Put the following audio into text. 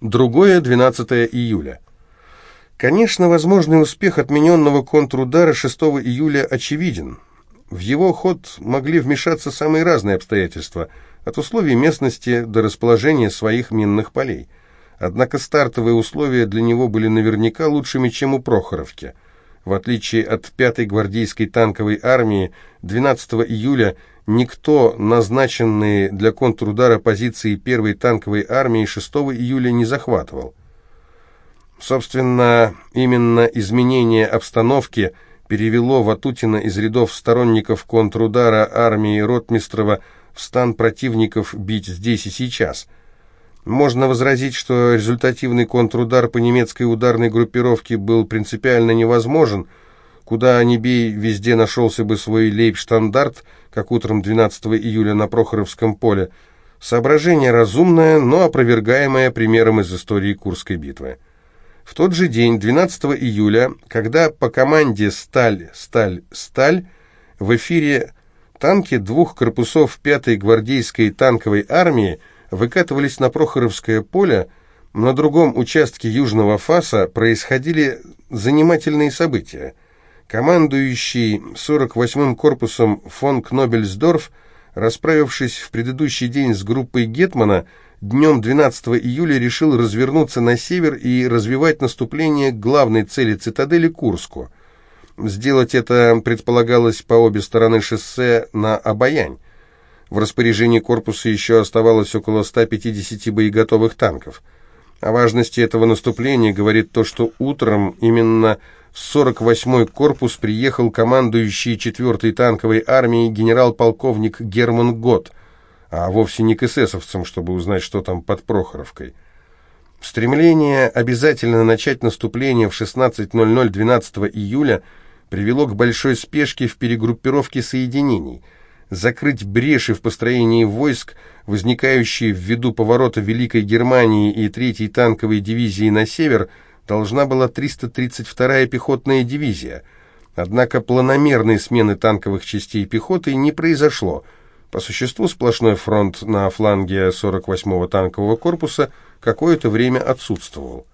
другое 12 июля. Конечно, возможный успех отмененного контрудара 6 июля очевиден. В его ход могли вмешаться самые разные обстоятельства, от условий местности до расположения своих минных полей. Однако стартовые условия для него были наверняка лучшими, чем у Прохоровки. В отличие от 5-й гвардейской танковой армии, 12 июля никто назначенные для контрудара позиции 1-й танковой армии 6 июля не захватывал. Собственно, именно изменение обстановки перевело Ватутина из рядов сторонников контрудара армии Ротмистрова в стан противников бить здесь и сейчас. Можно возразить, что результативный контрудар по немецкой ударной группировке был принципиально невозможен, куда ни бей, везде нашелся бы свой лейбштандарт, как утром 12 июля на Прохоровском поле. Соображение разумное, но опровергаемое примером из истории Курской битвы. В тот же день, 12 июля, когда по команде «Сталь, сталь, сталь» в эфире танки двух корпусов 5-й гвардейской танковой армии выкатывались на Прохоровское поле, на другом участке Южного Фаса происходили занимательные события. Командующий 48-м корпусом фон Кнобельсдорф, расправившись в предыдущий день с группой Гетмана, днем 12 июля решил развернуться на север и развивать наступление к главной цели цитадели Курску. Сделать это предполагалось по обе стороны шоссе на Обаянь. В распоряжении корпуса еще оставалось около 150 боеготовых танков. О важности этого наступления говорит то, что утром именно в 48-й корпус приехал командующий 4-й танковой армией генерал-полковник Герман Гott – а вовсе не к эсэсовцам, чтобы узнать, что там под Прохоровкой. Стремление обязательно начать наступление в 16.00 12 июля привело к большой спешке в перегруппировке соединений. Закрыть бреши в построении войск, возникающие ввиду поворота Великой Германии и 3-й танковой дивизии на север, должна была 332-я пехотная дивизия. Однако планомерной смены танковых частей пехоты не произошло – по существу сплошной фронт на фланге 48-го танкового корпуса какое-то время отсутствовал.